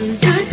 reasons I